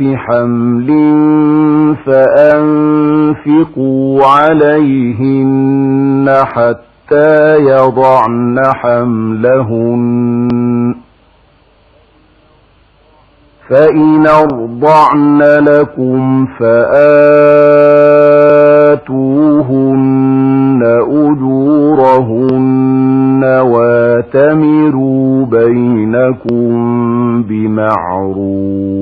أولات حمل فأنفقوا عليهن حتى يضعن حملهن. فإن أرضعن لكم فآتوهن أجورهن واتمروا بينكم بمعروف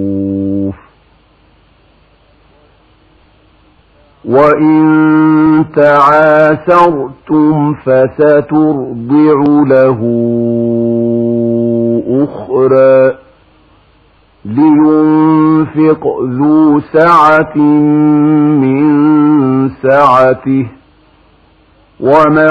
وإن تعاسرتم فسترضع له أخرى لينفق ذو سعة من سعته ومن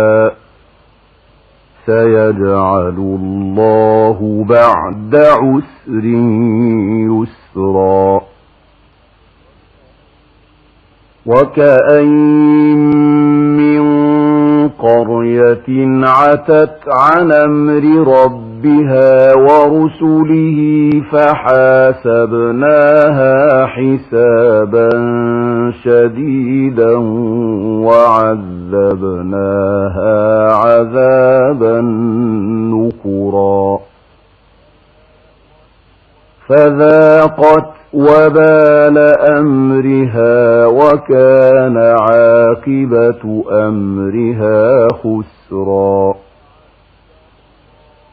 سيجعل الله بعد عسر يسرا. وكأين من قرية عتت عن أمر ربها ورسله فحاسبناها حسابا شديدا وعذبناها عذابا نكرا. فذاقت وبال أمرها وكان عاقبة أمرها خسرا.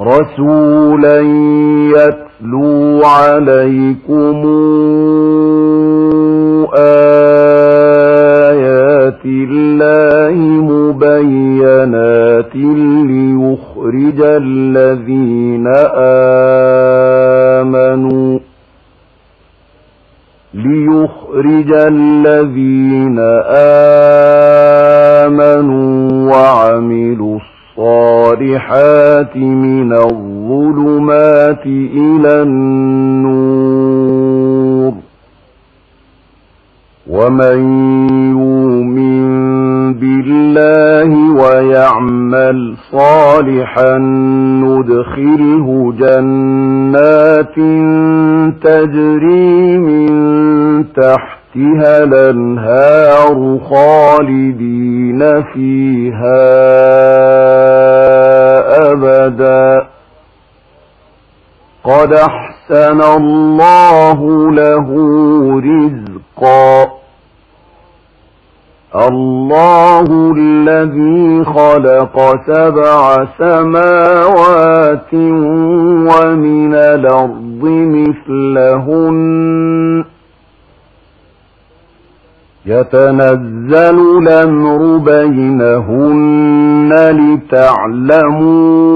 رسولا يتلو عليكم آيات الله مبينات ليخرج الذين آمنوا ليخرج الذين آمنوا الصالحات من الظلمات إلى النور ومن يؤمن بالله ويعمل صالحا ندخله جنات تجري من تحتها الانهار خالدين فيها أبدا. قد أحسن الله له رزقا. الله الذي خلق سبع سماوات ومن الأرض مثلهن. يتنزل الأمر بينهن لتعلموا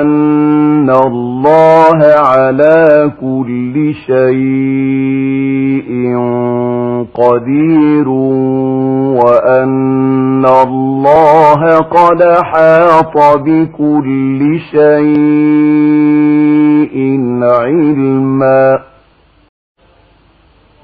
أن الله على كل شيء قدير وأن الله قد حاط بكل شيء علما.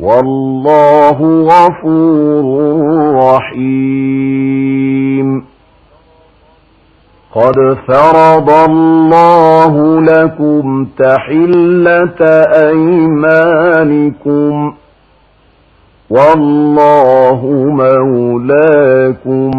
والله غفور رحيم. قد فرض الله لكم تحلة أيمانكم. والله مولاكم.